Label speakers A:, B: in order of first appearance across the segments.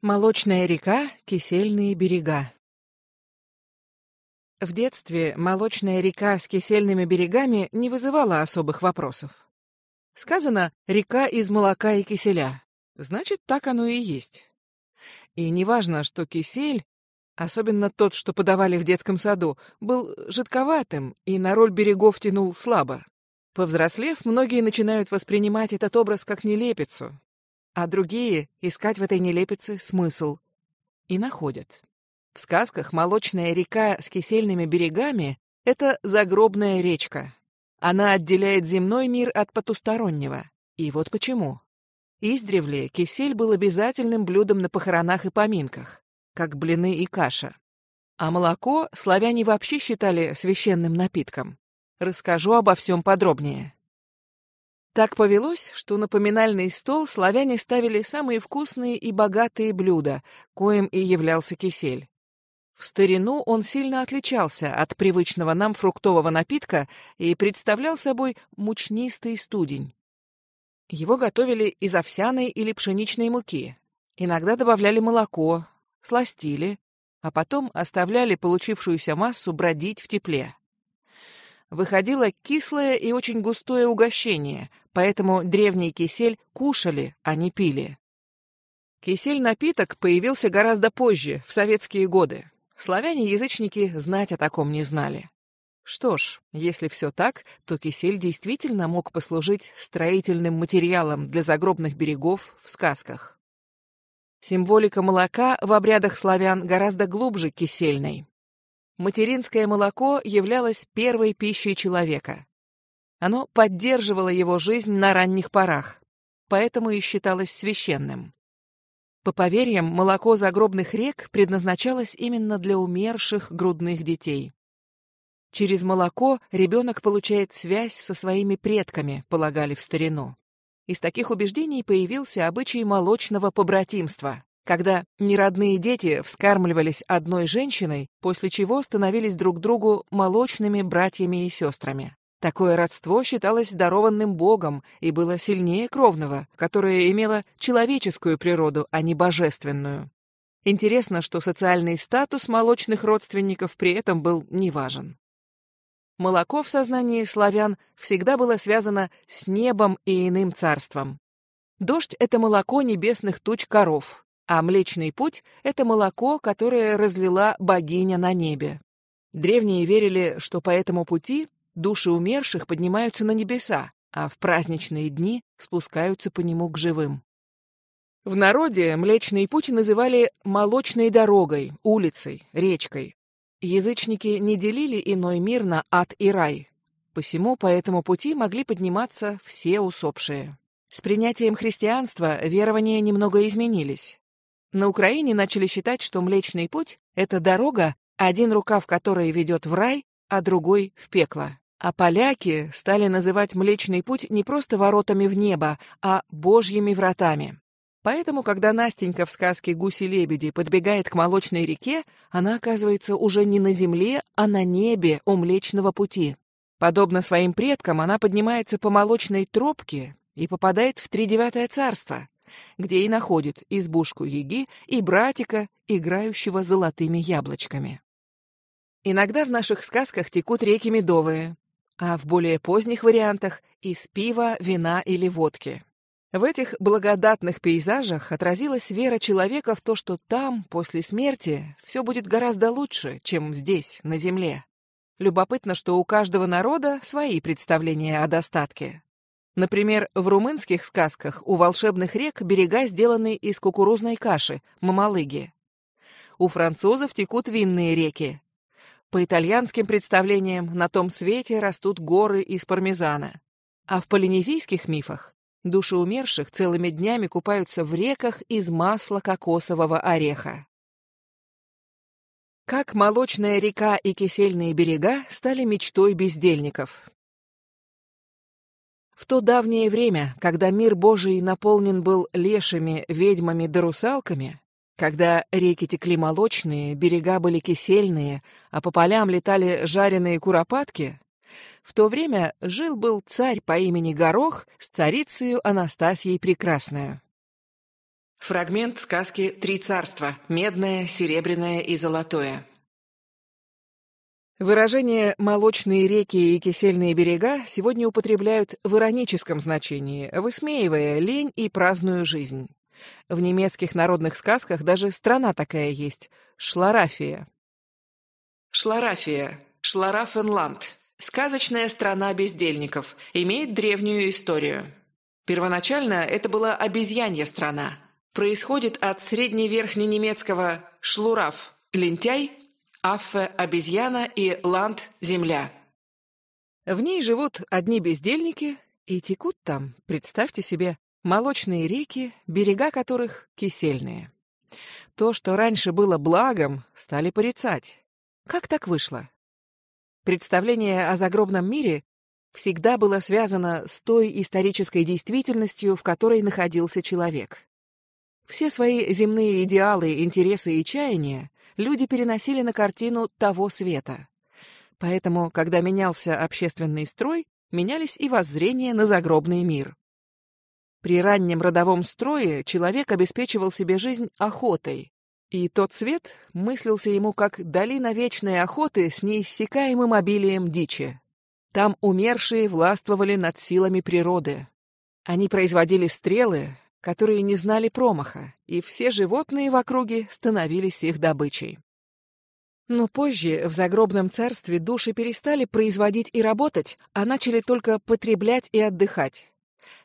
A: Молочная река, кисельные берега. В детстве молочная река с кисельными берегами не вызывала особых вопросов. Сказано «река из молока и киселя». Значит, так оно и есть. И неважно, что кисель, особенно тот, что подавали в детском саду, был жидковатым и на роль берегов тянул слабо. Повзрослев, многие начинают воспринимать этот образ как нелепицу, а другие — искать в этой нелепице смысл. И находят. В сказках молочная река с кисельными берегами — это загробная речка. Она отделяет земной мир от потустороннего. И вот почему. Издревле кисель был обязательным блюдом на похоронах и поминках, как блины и каша. А молоко славяне вообще считали священным напитком. Расскажу обо всем подробнее. Так повелось, что на поминальный стол славяне ставили самые вкусные и богатые блюда, коим и являлся кисель. В старину он сильно отличался от привычного нам фруктового напитка и представлял собой мучнистый студень. Его готовили из овсяной или пшеничной муки. Иногда добавляли молоко, сластили, а потом оставляли получившуюся массу бродить в тепле. Выходило кислое и очень густое угощение, поэтому древний кисель кушали, а не пили. Кисель-напиток появился гораздо позже, в советские годы. Славяне-язычники знать о таком не знали. Что ж, если все так, то кисель действительно мог послужить строительным материалом для загробных берегов в сказках. Символика молока в обрядах славян гораздо глубже кисельной. Материнское молоко являлось первой пищей человека. Оно поддерживало его жизнь на ранних порах, поэтому и считалось священным. По поверьям, молоко загробных рек предназначалось именно для умерших грудных детей. Через молоко ребенок получает связь со своими предками, полагали в старину. Из таких убеждений появился обычай молочного побратимства, когда неродные дети вскармливались одной женщиной, после чего становились друг другу молочными братьями и сестрами. Такое родство считалось дарованным Богом и было сильнее кровного, которое имело человеческую природу, а не божественную. Интересно, что социальный статус молочных родственников при этом был неважен. Молоко в сознании славян всегда было связано с небом и иным царством. Дождь — это молоко небесных туч коров, а Млечный Путь — это молоко, которое разлила богиня на небе. Древние верили, что по этому пути души умерших поднимаются на небеса, а в праздничные дни спускаются по нему к живым. В народе Млечный Путь называли молочной дорогой, улицей, речкой. Язычники не делили иной мир на ад и рай. Посему по этому пути могли подниматься все усопшие. С принятием христианства верования немного изменились. На Украине начали считать, что Млечный Путь — это дорога, один рукав которой ведет в рай, а другой — в пекло. А поляки стали называть Млечный Путь не просто воротами в небо, а Божьими вратами. Поэтому, когда Настенька в сказке «Гуси-лебеди» подбегает к молочной реке, она оказывается уже не на земле, а на небе у Млечного Пути. Подобно своим предкам, она поднимается по молочной тропке и попадает в Тридевятое царство, где и находит избушку Еги и братика, играющего золотыми яблочками. Иногда в наших сказках текут реки медовые, а в более поздних вариантах — из пива, вина или водки. В этих благодатных пейзажах отразилась вера человека в то, что там, после смерти, все будет гораздо лучше, чем здесь, на земле. Любопытно, что у каждого народа свои представления о достатке. Например, в румынских сказках у волшебных рек берега сделаны из кукурузной каши, мамалыги. У французов текут винные реки, по итальянским представлениям, на том свете растут горы из пармезана. А в полинезийских мифах души умерших целыми днями купаются в реках из масла кокосового ореха. Как молочная река и кисельные берега стали мечтой бездельников. В то давнее время, когда мир Божий наполнен был лешими, ведьмами да русалками, когда реки текли молочные, берега были кисельные, а по полям летали жареные куропатки, в то время жил-был царь по имени Горох с царицею Анастасией Прекрасную. Фрагмент сказки «Три царства» – медное, серебряное и золотое. Выражение «молочные реки и кисельные берега» сегодня употребляют в ироническом значении, высмеивая лень и праздную жизнь. В немецких народных сказках даже страна такая есть – Шларафия. Шларафия, Шларафенланд, сказочная страна бездельников, имеет древнюю историю. Первоначально это была обезьянья страна. Происходит от средневерхненемецкого «шлураф» – лентяй, «аффе» – обезьяна и «ланд» – земля. В ней живут одни бездельники и текут там, представьте себе, молочные реки, берега которых кисельные. То, что раньше было благом, стали порицать. Как так вышло? Представление о загробном мире всегда было связано с той исторической действительностью, в которой находился человек. Все свои земные идеалы, интересы и чаяния люди переносили на картину того света. Поэтому, когда менялся общественный строй, менялись и воззрения на загробный мир. При раннем родовом строе человек обеспечивал себе жизнь охотой, и тот свет мыслился ему как долина вечной охоты с неиссякаемым обилием дичи. Там умершие властвовали над силами природы. Они производили стрелы, которые не знали промаха, и все животные в округе становились их добычей. Но позже в загробном царстве души перестали производить и работать, а начали только потреблять и отдыхать.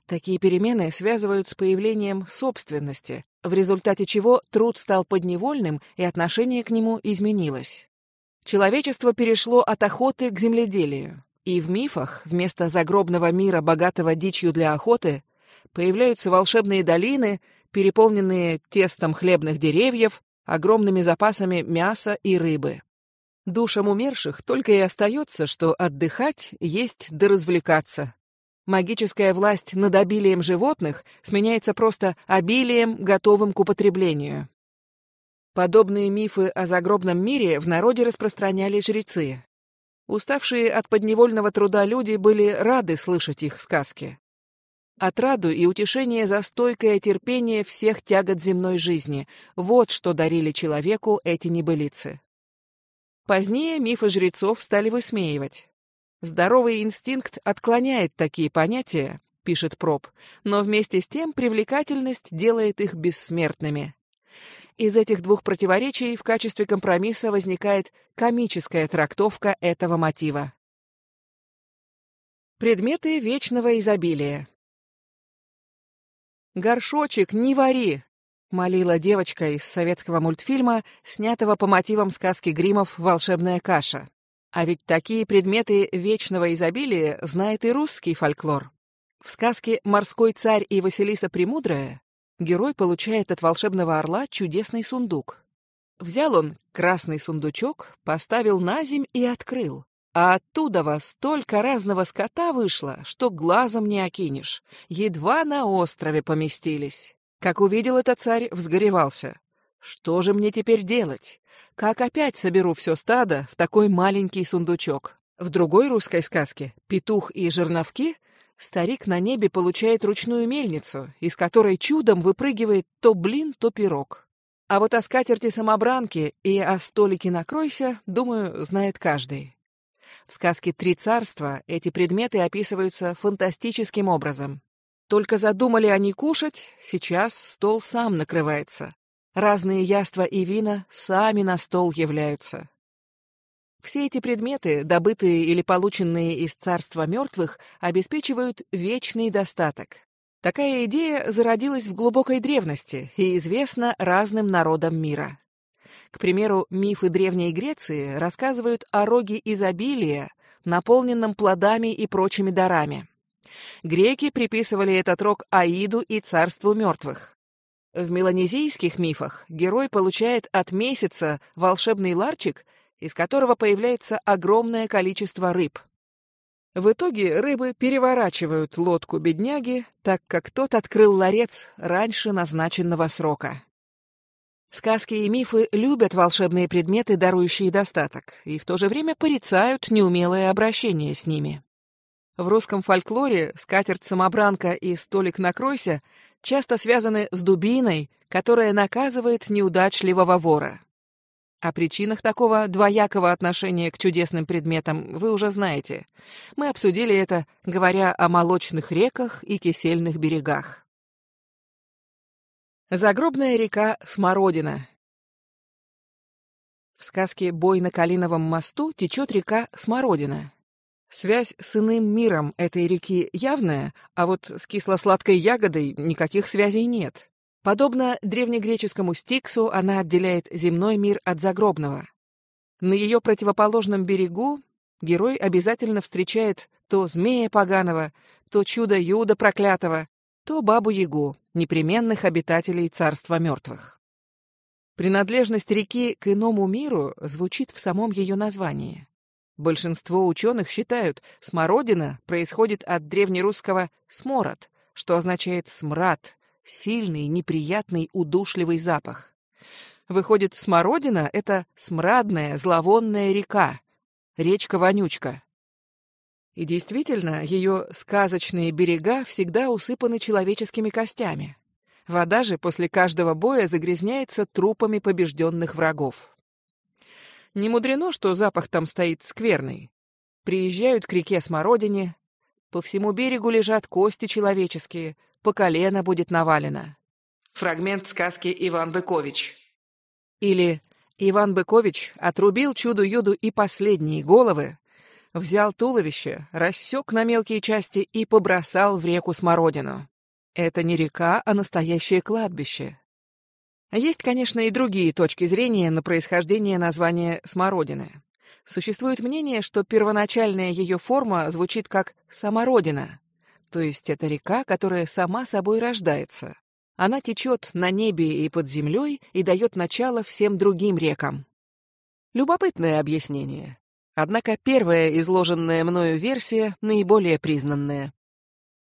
A: Такие перемены связывают с появлением собственности, в результате чего труд стал подневольным и отношение к нему изменилось. Человечество перешло от охоты к земледелию, и в мифах вместо загробного мира, богатого дичью для охоты, появляются волшебные долины, переполненные тестом хлебных деревьев, огромными запасами мяса и рыбы. Душам умерших только и остается, что отдыхать, есть да развлекаться, Магическая власть над обилием животных сменяется просто обилием, готовым к употреблению. Подобные мифы о загробном мире в народе распространяли жрецы. Уставшие от подневольного труда люди были рады слышать их сказки. Отраду и утешение за стойкое терпение всех тягот земной жизни — вот что дарили человеку эти небылицы. Позднее мифы жрецов стали высмеивать. Здоровый инстинкт отклоняет такие понятия, пишет Проб, но вместе с тем привлекательность делает их бессмертными. Из этих двух противоречий в качестве компромисса возникает комическая трактовка этого мотива. Предметы вечного изобилия. «Горшочек, не вари!» — молила девочка из советского мультфильма, снятого по мотивам сказки Гримов «Волшебная каша». А ведь такие предметы вечного изобилия знает и русский фольклор. В сказке «Морской царь и Василиса Премудрая» герой получает от волшебного орла чудесный сундук. Взял он красный сундучок, поставил на земь и открыл. А оттуда во столько разного скота вышло, что глазом не окинешь. Едва на острове поместились. Как увидел это царь, взгоревался. Что же мне теперь делать? Как опять соберу все стадо в такой маленький сундучок? В другой русской сказке «Петух и жерновки» старик на небе получает ручную мельницу, из которой чудом выпрыгивает то блин, то пирог. А вот о скатерти-самобранке и о столике накройся, думаю, знает каждый. В сказке «Три царства» эти предметы описываются фантастическим образом. Только задумали они кушать, сейчас стол сам накрывается. Разные яства и вина сами на стол являются. Все эти предметы, добытые или полученные из царства мертвых, обеспечивают вечный достаток. Такая идея зародилась в глубокой древности и известна разным народам мира. К примеру, мифы Древней Греции рассказывают о роге изобилия, наполненном плодами и прочими дарами. Греки приписывали этот рог Аиду и царству мертвых. В меланезийских мифах герой получает от месяца волшебный ларчик, из которого появляется огромное количество рыб. В итоге рыбы переворачивают лодку бедняги, так как тот открыл ларец раньше назначенного срока. Сказки и мифы любят волшебные предметы, дарующие достаток, и в то же время порицают неумелое обращение с ними. В русском фольклоре скатерть-самобранка и столик накройся часто связаны с дубиной, которая наказывает неудачливого вора. О причинах такого двоякого отношения к чудесным предметам вы уже знаете. Мы обсудили это, говоря о молочных реках и кисельных берегах. Загробная река Смородина. В сказке «Бой на Калиновом мосту» течет река Смородина. Связь с иным миром этой реки явная, а вот с кисло-сладкой ягодой никаких связей нет. Подобно древнегреческому стиксу, она отделяет земной мир от загробного. На ее противоположном берегу герой обязательно встречает то змея поганого, то чудо-юдо проклятого, то бабу-ягу, непременных обитателей царства мертвых. Принадлежность реки к иному миру звучит в самом ее названии. Большинство ученых считают, смородина происходит от древнерусского «смород», что означает «смрад», сильный, неприятный, удушливый запах. Выходит, смородина — это смрадная, зловонная река, речка-вонючка. И действительно, ее сказочные берега всегда усыпаны человеческими костями. Вода же после каждого боя загрязняется трупами побежденных врагов. Не мудрено, что запах там стоит скверный. Приезжают к реке Смородине, по всему берегу лежат кости человеческие, по колено будет навалено. Фрагмент сказки Иван Быкович. Или Иван Быкович отрубил чуду-юду и последние головы, взял туловище, рассек на мелкие части и побросал в реку Смородину. Это не река, а настоящее кладбище. Есть, конечно, и другие точки зрения на происхождение названия Смородины. Существует мнение, что первоначальная ее форма звучит как «самородина», то есть это река, которая сама собой рождается. Она течет на небе и под землей и дает начало всем другим рекам. Любопытное объяснение. Однако первая изложенная мною версия наиболее признанная.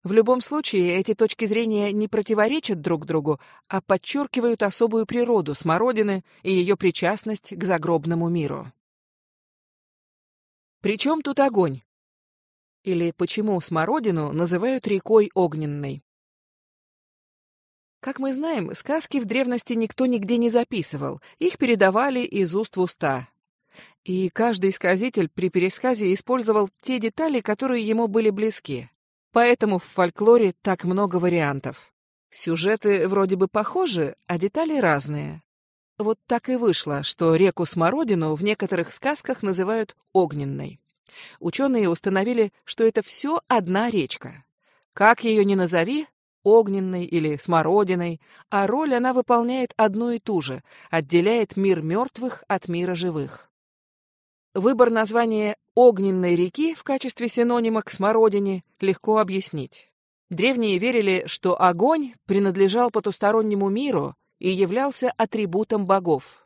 A: В любом случае, эти точки зрения не противоречат друг другу, а подчеркивают особую природу смородины и ее причастность к загробному миру. Причем тут огонь? Или почему смородину называют рекой огненной? Как мы знаем, сказки в древности никто нигде не записывал, их передавали из уст в уста. И каждый сказитель при пересказе использовал те детали, которые ему были близки. Поэтому в фольклоре так много вариантов. Сюжеты вроде бы похожи, а детали разные. Вот так и вышло, что реку Смородину в некоторых сказках называют огненной. Ученые установили, что это все одна речка. Как ее ни назови, огненной или смородиной, а роль она выполняет одну и ту же, отделяет мир мертвых от мира живых. Выбор названия огненной реки в качестве синонима к смородине легко объяснить. Древние верили, что огонь принадлежал потустороннему миру и являлся атрибутом богов.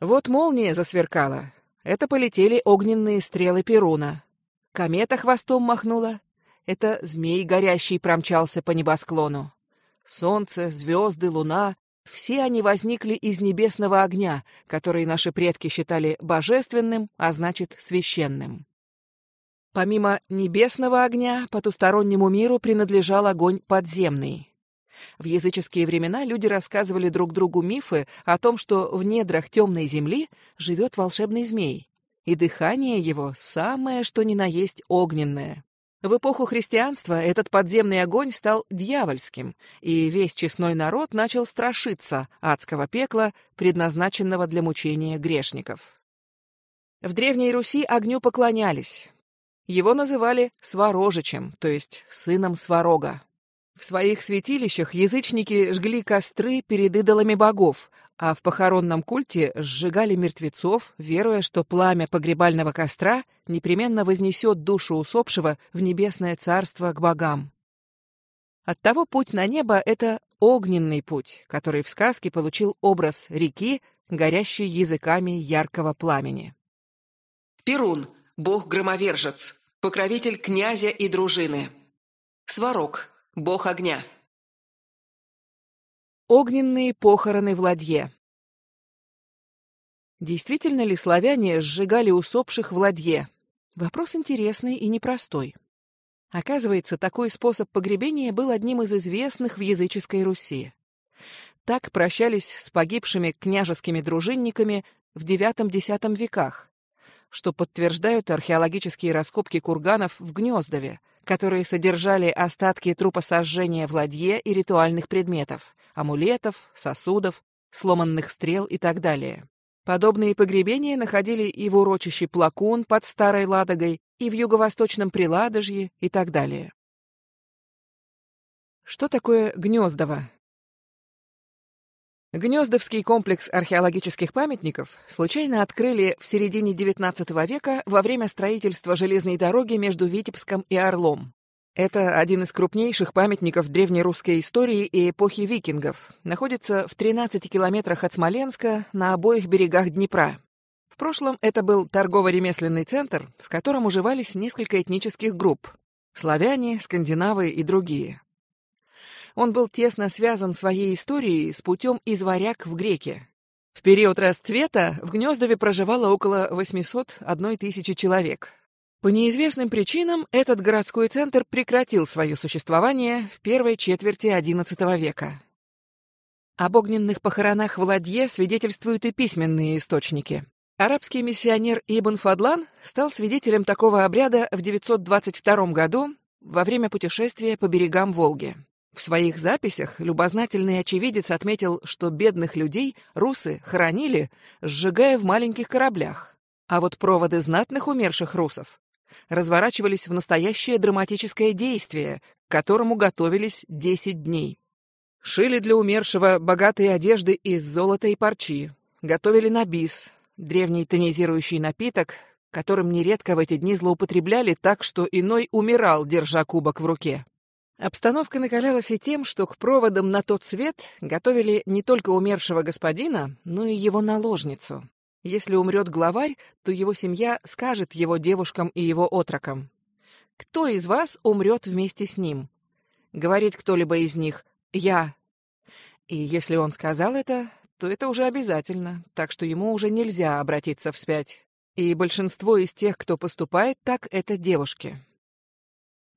A: Вот молния засверкала, это полетели огненные стрелы Перуна. Комета хвостом махнула. Это змей горящий промчался по небосклону. Солнце, звезды, луна — все они возникли из небесного огня, который наши предки считали божественным, а значит, священным. Помимо небесного огня, потустороннему миру принадлежал огонь подземный. В языческие времена люди рассказывали друг другу мифы о том, что в недрах темной земли живет волшебный змей, и дыхание его самое что ни на есть огненное. В эпоху христианства этот подземный огонь стал дьявольским, и весь честной народ начал страшиться адского пекла, предназначенного для мучения грешников. В Древней Руси огню поклонялись. Его называли Сварожичем, то есть сыном Сварога. В своих святилищах язычники жгли костры перед идолами богов, а в похоронном культе сжигали мертвецов, веруя, что пламя погребального костра непременно вознесет душу усопшего в небесное царство к богам. Оттого путь на небо — это огненный путь, который в сказке получил образ реки, горящей языками яркого пламени. Перун, бог-громовержец, покровитель князя и дружины. Сварог, Бог огня. Огненные похороны в ладье. Действительно ли славяне сжигали усопших в ладье? Вопрос интересный и непростой. Оказывается, такой способ погребения был одним из известных в языческой Руси. Так прощались с погибшими княжескими дружинниками в IX-X веках, что подтверждают археологические раскопки курганов в Гнездове, которые содержали остатки трупосожжения в ладье и ритуальных предметов – амулетов, сосудов, сломанных стрел и так далее. Подобные погребения находили и в урочище Плакун под Старой Ладогой, и в юго-восточном Приладожье и так далее. Что такое Гнездово? Гнездовский комплекс археологических памятников случайно открыли в середине XIX века во время строительства железной дороги между Витебском и Орлом. Это один из крупнейших памятников древнерусской истории и эпохи викингов. Находится в 13 километрах от Смоленска на обоих берегах Днепра. В прошлом это был торгово-ремесленный центр, в котором уживались несколько этнических групп – славяне, скандинавы и другие. Он был тесно связан своей историей с путем из варяг в греки. В период расцвета в Гнездове проживало около 801 тысячи человек – по неизвестным причинам этот городской центр прекратил свое существование в первой четверти XI века. Об огненных похоронах в Ладье свидетельствуют и письменные источники. Арабский миссионер Ибн Фадлан стал свидетелем такого обряда в 922 году во время путешествия по берегам Волги. В своих записях любознательный очевидец отметил, что бедных людей русы хоронили, сжигая в маленьких кораблях. А вот проводы знатных умерших русов разворачивались в настоящее драматическое действие, к которому готовились 10 дней. Шили для умершего богатые одежды из золота и парчи, готовили на бис, древний тонизирующий напиток, которым нередко в эти дни злоупотребляли так, что иной умирал, держа кубок в руке. Обстановка накалялась и тем, что к проводам на тот свет готовили не только умершего господина, но и его наложницу. Если умрет главарь, то его семья скажет его девушкам и его отрокам. «Кто из вас умрет вместе с ним?» Говорит кто-либо из них «Я». И если он сказал это, то это уже обязательно, так что ему уже нельзя обратиться вспять. И большинство из тех, кто поступает так, это девушки.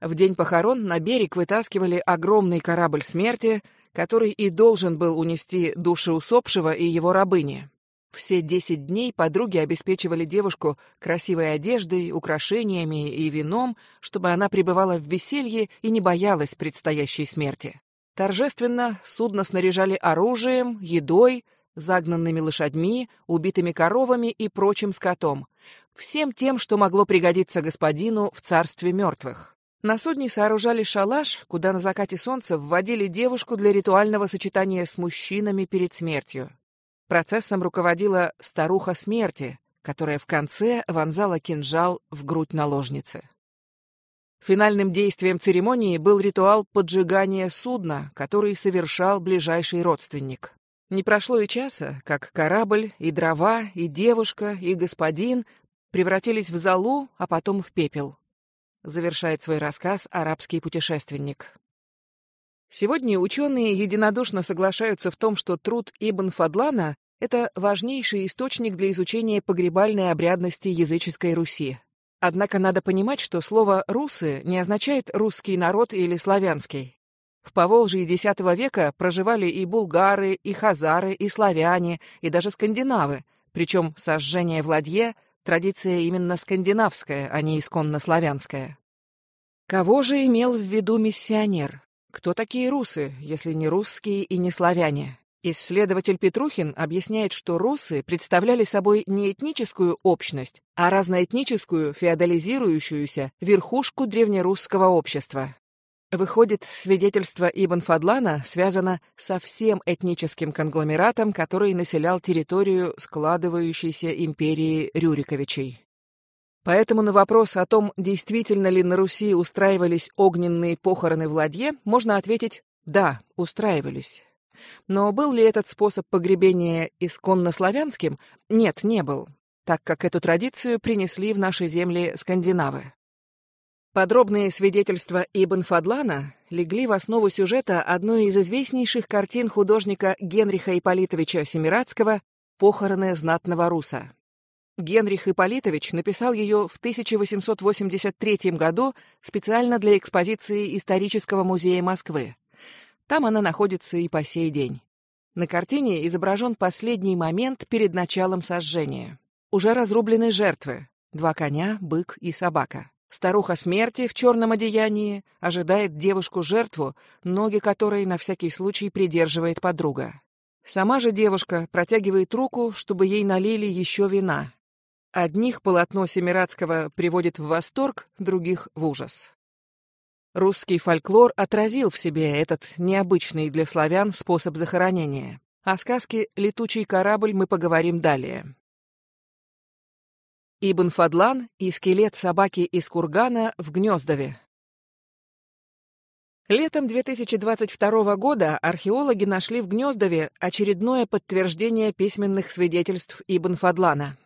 A: В день похорон на берег вытаскивали огромный корабль смерти, который и должен был унести души усопшего и его рабыни. Все десять дней подруги обеспечивали девушку красивой одеждой, украшениями и вином, чтобы она пребывала в веселье и не боялась предстоящей смерти. Торжественно судно снаряжали оружием, едой, загнанными лошадьми, убитыми коровами и прочим скотом, всем тем, что могло пригодиться господину в царстве мертвых. На судне сооружали шалаш, куда на закате солнца вводили девушку для ритуального сочетания с мужчинами перед смертью. Процессом руководила старуха смерти, которая в конце вонзала кинжал в грудь наложницы. Финальным действием церемонии был ритуал поджигания судна, который совершал ближайший родственник. Не прошло и часа, как корабль, и дрова, и девушка, и господин превратились в золу, а потом в пепел. Завершает свой рассказ арабский путешественник. Сегодня ученые единодушно соглашаются в том, что труд Ибн Фадлана — это важнейший источник для изучения погребальной обрядности языческой Руси. Однако надо понимать, что слово «русы» не означает «русский народ» или «славянский». В Поволжье X века проживали и булгары, и хазары, и славяне, и даже скандинавы, причем сожжение в традиция именно скандинавская, а не исконно славянская. Кого же имел в виду миссионер? Кто такие русы, если не русские и не славяне? Исследователь Петрухин объясняет, что русы представляли собой не этническую общность, а разноэтническую, феодализирующуюся верхушку древнерусского общества. Выходит, свидетельство Ибн Фадлана связано со всем этническим конгломератом, который населял территорию складывающейся империи Рюриковичей. Поэтому на вопрос о том, действительно ли на Руси устраивались огненные похороны в ладье, можно ответить «да, устраивались». Но был ли этот способ погребения исконно славянским? Нет, не был, так как эту традицию принесли в наши земли скандинавы. Подробные свидетельства Ибн Фадлана легли в основу сюжета одной из известнейших картин художника Генриха Ипполитовича Семирадского «Похороны знатного руса». Генрих Ипполитович написал ее в 1883 году специально для экспозиции Исторического музея Москвы. Там она находится и по сей день. На картине изображен последний момент перед началом сожжения. Уже разрублены жертвы — два коня, бык и собака. Старуха смерти в черном одеянии ожидает девушку-жертву, ноги которой на всякий случай придерживает подруга. Сама же девушка протягивает руку, чтобы ей налили еще вина. Одних полотно Семирадского приводит в восторг, других — в ужас. Русский фольклор отразил в себе этот необычный для славян способ захоронения. О сказке «Летучий корабль» мы поговорим далее. Ибн Фадлан и скелет собаки из кургана в Гнездове. Летом 2022 года археологи нашли в Гнездове очередное подтверждение письменных свидетельств Ибн Фадлана.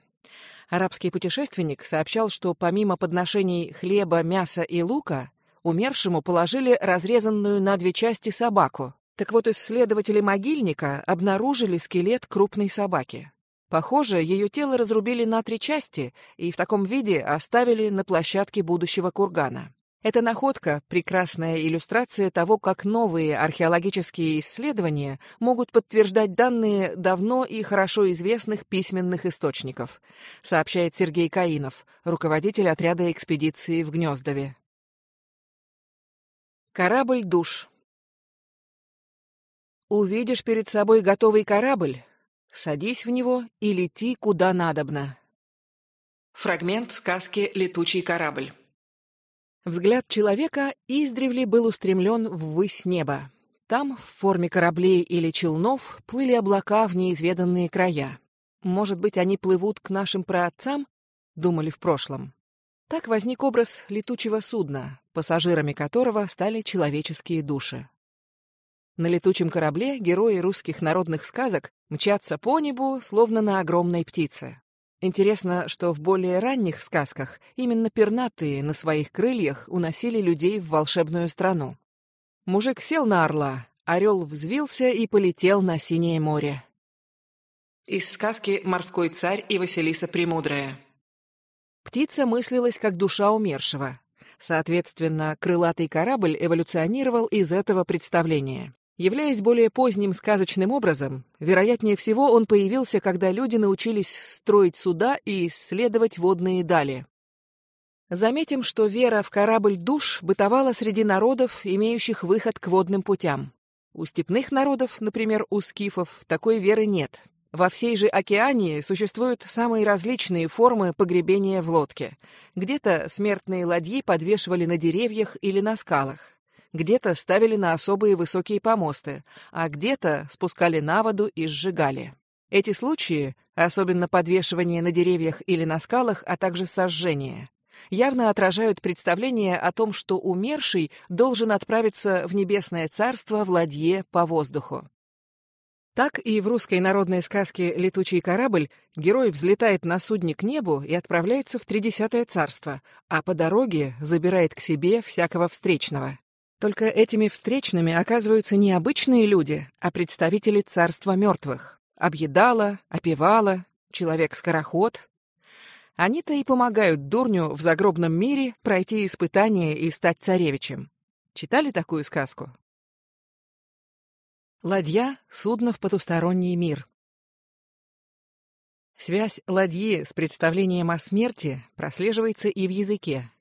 A: Арабский путешественник сообщал, что помимо подношений хлеба, мяса и лука, умершему положили разрезанную на две части собаку. Так вот, исследователи могильника обнаружили скелет крупной собаки. Похоже, ее тело разрубили на три части и в таком виде оставили на площадке будущего кургана. Эта находка — прекрасная иллюстрация того, как новые археологические исследования могут подтверждать данные давно и хорошо известных письменных источников, сообщает Сергей Каинов, руководитель отряда экспедиции в Гнездове. Корабль «Душ». Увидишь перед собой готовый корабль, садись в него и лети куда надобно. Фрагмент сказки «Летучий корабль». Взгляд человека издревле был устремлен ввысь неба. Там, в форме кораблей или челнов, плыли облака в неизведанные края. Может быть, они плывут к нашим праотцам? Думали в прошлом. Так возник образ летучего судна, пассажирами которого стали человеческие души. На летучем корабле герои русских народных сказок мчатся по небу, словно на огромной птице. Интересно, что в более ранних сказках именно пернатые на своих крыльях уносили людей в волшебную страну. Мужик сел на орла, орел взвился и полетел на синее море. Из сказки «Морской царь и Василиса Премудрая». Птица мыслилась как душа умершего. Соответственно, крылатый корабль эволюционировал из этого представления. Являясь более поздним сказочным образом, вероятнее всего он появился, когда люди научились строить суда и исследовать водные дали. Заметим, что вера в корабль душ бытовала среди народов, имеющих выход к водным путям. У степных народов, например, у скифов, такой веры нет. Во всей же океании существуют самые различные формы погребения в лодке. Где-то смертные ладьи подвешивали на деревьях или на скалах где-то ставили на особые высокие помосты, а где-то спускали на воду и сжигали. Эти случаи, особенно подвешивание на деревьях или на скалах, а также сожжение, явно отражают представление о том, что умерший должен отправиться в небесное царство в ладье по воздуху. Так и в русской народной сказке «Летучий корабль» герой взлетает на судне к небу и отправляется в Тридесятое царство, а по дороге забирает к себе всякого встречного. Только этими встречными оказываются не обычные люди, а представители царства мертвых. Объедала, опевала, человек-скороход. Они-то и помогают дурню в загробном мире пройти испытание и стать царевичем. Читали такую сказку? Ладья — судно в потусторонний мир. Связь ладьи с представлением о смерти прослеживается и в языке,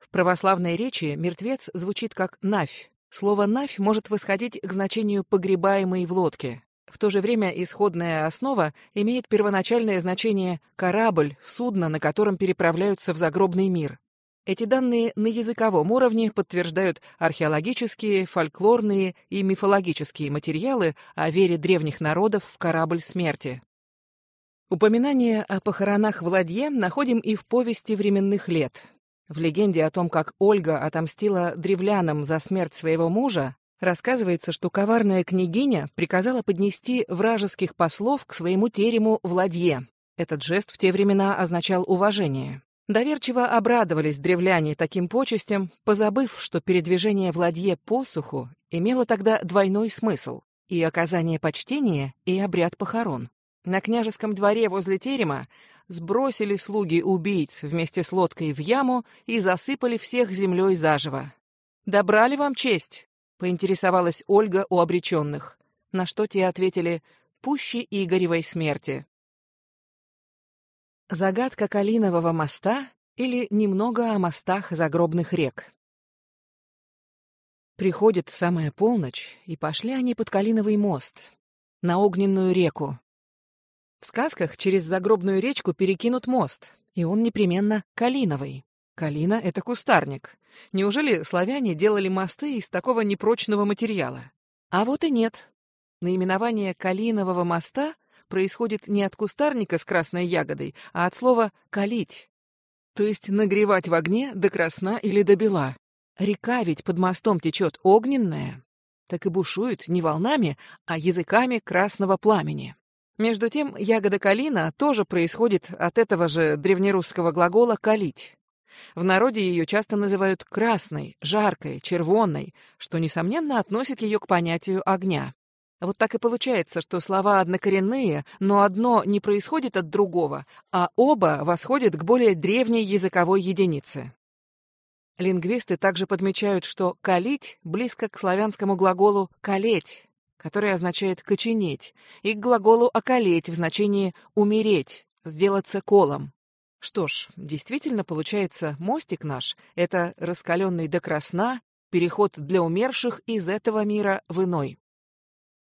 A: в православной речи мертвец звучит как «навь». Слово «навь» может восходить к значению «погребаемый в лодке». В то же время исходная основа имеет первоначальное значение «корабль», судно, на котором переправляются в загробный мир. Эти данные на языковом уровне подтверждают археологические, фольклорные и мифологические материалы о вере древних народов в корабль смерти. Упоминания о похоронах в ладье находим и в повести временных лет. В легенде о том, как Ольга отомстила древлянам за смерть своего мужа, рассказывается, что коварная княгиня приказала поднести вражеских послов к своему терему в. Этот жест в те времена означал уважение. Доверчиво обрадовались древляне таким почестям, позабыв, что передвижение в по суху имело тогда двойной смысл — и оказание почтения, и обряд похорон. На княжеском дворе возле терема сбросили слуги убийц вместе с лодкой в яму и засыпали всех землей заживо. «Добрали вам честь?» — поинтересовалась Ольга у обреченных, на что те ответили «пуще Игоревой смерти». Загадка Калинового моста или немного о мостах загробных рек. Приходит самая полночь, и пошли они под Калиновый мост, на огненную реку. В сказках через загробную речку перекинут мост, и он непременно калиновый. Калина — это кустарник. Неужели славяне делали мосты из такого непрочного материала? А вот и нет. Наименование Калинового моста происходит не от кустарника с красной ягодой, а от слова «калить», то есть нагревать в огне до красна или до бела. Река ведь под мостом течет огненная, так и бушует не волнами, а языками красного пламени. Между тем, ягода калина тоже происходит от этого же древнерусского глагола «калить». В народе ее часто называют красной, жаркой, червонной, что, несомненно, относит ее к понятию огня. Вот так и получается, что слова однокоренные, но одно не происходит от другого, а оба восходят к более древней языковой единице. Лингвисты также подмечают, что «калить» близко к славянскому глаголу «калеть», который означает «коченеть», и к глаголу «околеть» в значении «умереть», «сделаться колом». Что ж, действительно получается, мостик наш — это раскаленный до красна, переход для умерших из этого мира в иной.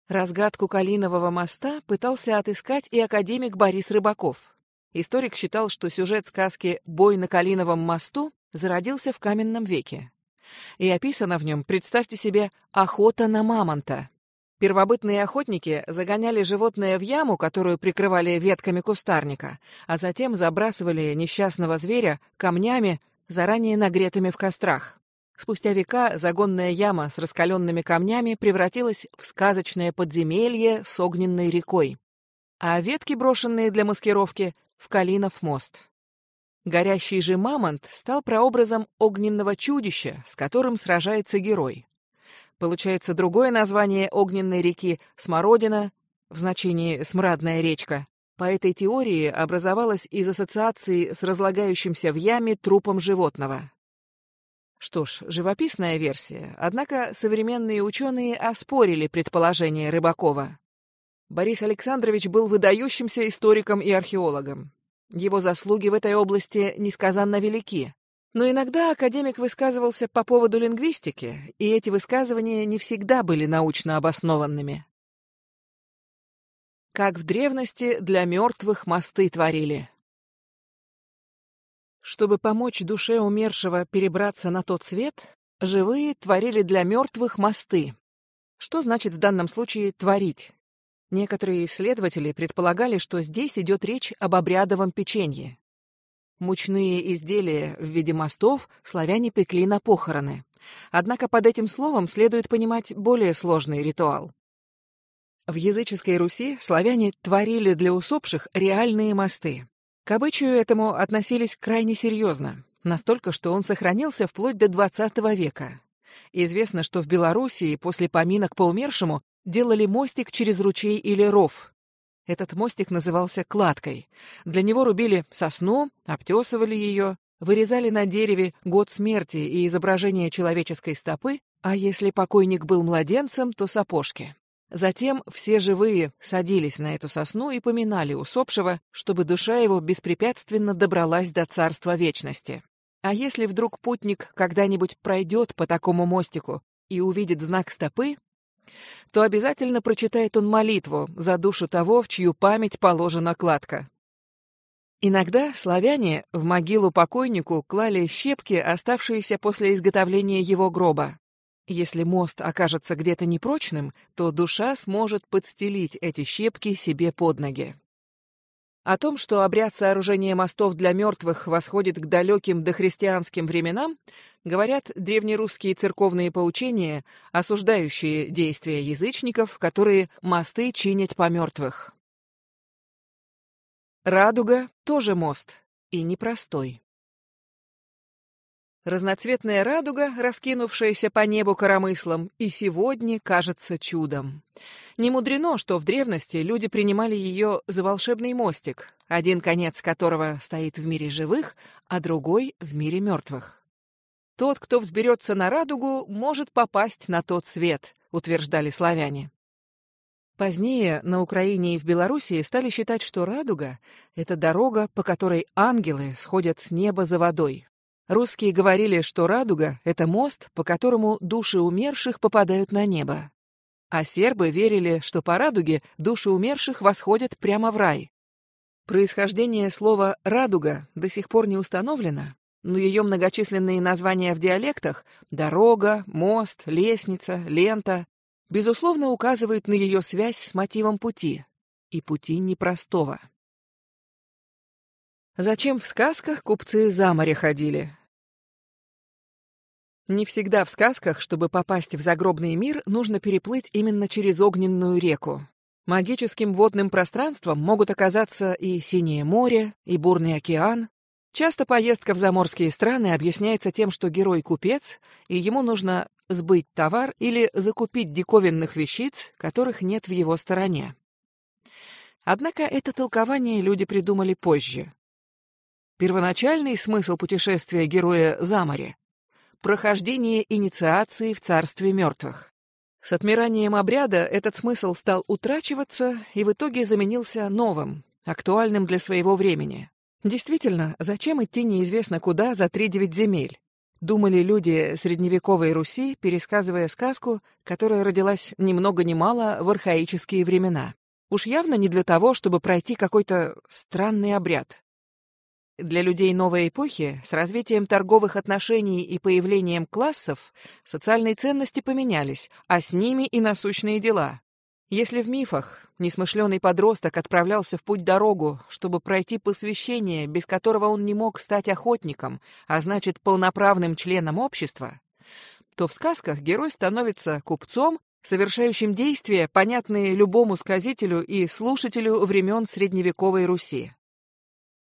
A: Разгадку Калинового моста пытался отыскать и академик Борис Рыбаков. Историк считал, что сюжет сказки «Бой на Калиновом мосту» зародился в каменном веке. И описано в нем, представьте себе, охота на мамонта. Первобытные охотники загоняли животное в яму, которую прикрывали ветками кустарника, а затем забрасывали несчастного зверя камнями, заранее нагретыми в кострах. Спустя века загонная яма с раскаленными камнями превратилась в сказочное подземелье с огненной рекой, а ветки, брошенные для маскировки, в Калинов мост. Горящий же мамонт стал прообразом огненного чудища, с которым сражается герой. Получается другое название огненной реки — Смородина, в значении «смрадная речка». По этой теории образовалась из ассоциации с разлагающимся в яме трупом животного. Что ж, живописная версия, однако современные ученые оспорили предположение Рыбакова. Борис Александрович был выдающимся историком и археологом. Его заслуги в этой области несказанно велики. Но иногда академик высказывался по поводу лингвистики, и эти высказывания не всегда были научно обоснованными. Как в древности для мертвых мосты творили. Чтобы помочь душе умершего перебраться на тот свет, живые творили для мертвых мосты. Что значит в данном случае «творить»? Некоторые исследователи предполагали, что здесь идет речь об обрядовом печенье. Мучные изделия в виде мостов славяне пекли на похороны. Однако под этим словом следует понимать более сложный ритуал. В языческой Руси славяне творили для усопших реальные мосты. К обычаю этому относились крайне серьезно, настолько, что он сохранился вплоть до XX века. Известно, что в Белоруссии после поминок по умершему делали мостик через ручей или ров. Этот мостик назывался кладкой. Для него рубили сосну, обтесывали ее, вырезали на дереве год смерти и изображение человеческой стопы, а если покойник был младенцем, то сапожки. Затем все живые садились на эту сосну и поминали усопшего, чтобы душа его беспрепятственно добралась до царства вечности. А если вдруг путник когда-нибудь пройдет по такому мостику и увидит знак стопы, то обязательно прочитает он молитву за душу того, в чью память положена кладка. Иногда славяне в могилу покойнику клали щепки, оставшиеся после изготовления его гроба. Если мост окажется где-то непрочным, то душа сможет подстелить эти щепки себе под ноги. О том, что обряд сооружения мостов для мертвых восходит к далеким дохристианским временам, говорят древнерусские церковные поучения, осуждающие действия язычников, которые мосты чинят по мертвых. Радуга — тоже мост, и непростой. Разноцветная радуга, раскинувшаяся по небу коромыслом, и сегодня кажется чудом. Не мудрено, что в древности люди принимали ее за волшебный мостик, один конец которого стоит в мире живых, а другой — в мире мертвых. Тот, кто взберется на радугу, может попасть на тот свет, утверждали славяне. Позднее на Украине и в Белоруссии стали считать, что радуга — это дорога, по которой ангелы сходят с неба за водой. Русские говорили, что радуга — это мост, по которому души умерших попадают на небо. А сербы верили, что по радуге души умерших восходят прямо в рай. Происхождение слова «радуга» до сих пор не установлено, но ее многочисленные названия в диалектах — дорога, мост, лестница, лента — безусловно указывают на ее связь с мотивом пути, и пути непростого. Зачем в сказках купцы за море ходили? Не всегда в сказках, чтобы попасть в загробный мир, нужно переплыть именно через огненную реку. Магическим водным пространством могут оказаться и Синее море, и Бурный океан. Часто поездка в заморские страны объясняется тем, что герой купец, и ему нужно сбыть товар или закупить диковинных вещиц, которых нет в его стороне. Однако это толкование люди придумали позже. Первоначальный смысл путешествия героя за море прохождение инициации в царстве мертвых. С отмиранием обряда этот смысл стал утрачиваться и в итоге заменился новым, актуальным для своего времени. Действительно, зачем идти неизвестно куда за три-девять земель? Думали люди средневековой Руси, пересказывая сказку, которая родилась ни много ни мало в архаические времена. Уж явно не для того, чтобы пройти какой-то странный обряд. Для людей новой эпохи с развитием торговых отношений и появлением классов социальные ценности поменялись, а с ними и насущные дела. Если в мифах несмышленый подросток отправлялся в путь-дорогу, чтобы пройти посвящение, без которого он не мог стать охотником, а значит полноправным членом общества, то в сказках герой становится купцом, совершающим действия, понятные любому сказителю и слушателю времен средневековой Руси.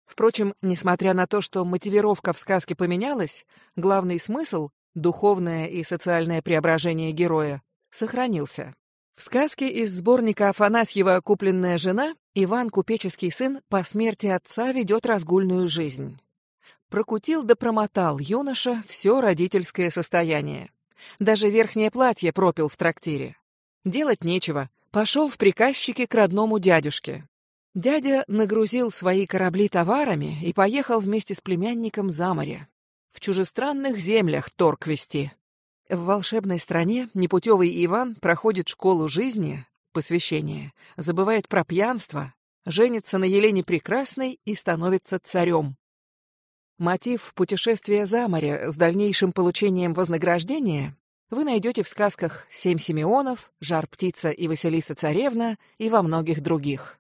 A: Впрочем, несмотря на то, что мотивировка в сказке поменялась, главный смысл, духовное и социальное преображение героя, сохранился. В сказке из сборника Афанасьева «Купленная жена» Иван, купеческий сын, по смерти отца ведет разгульную жизнь. Прокутил да промотал юноша все родительское состояние. Даже верхнее платье пропил в трактире. Делать нечего, пошел в приказчики к родному дядюшке. Дядя нагрузил свои корабли товарами и поехал вместе с племянником за море. В чужестранных землях торг. В волшебной стране непутевый Иван проходит школу жизни, посвящение, забывает про пьянство, женится на Елене Прекрасной и становится царем. Мотив путешествия за море с дальнейшим получением вознаграждения вы найдете в сказках «Семь Симеонов», «Жар-птица» и «Василиса Царевна» и во многих других.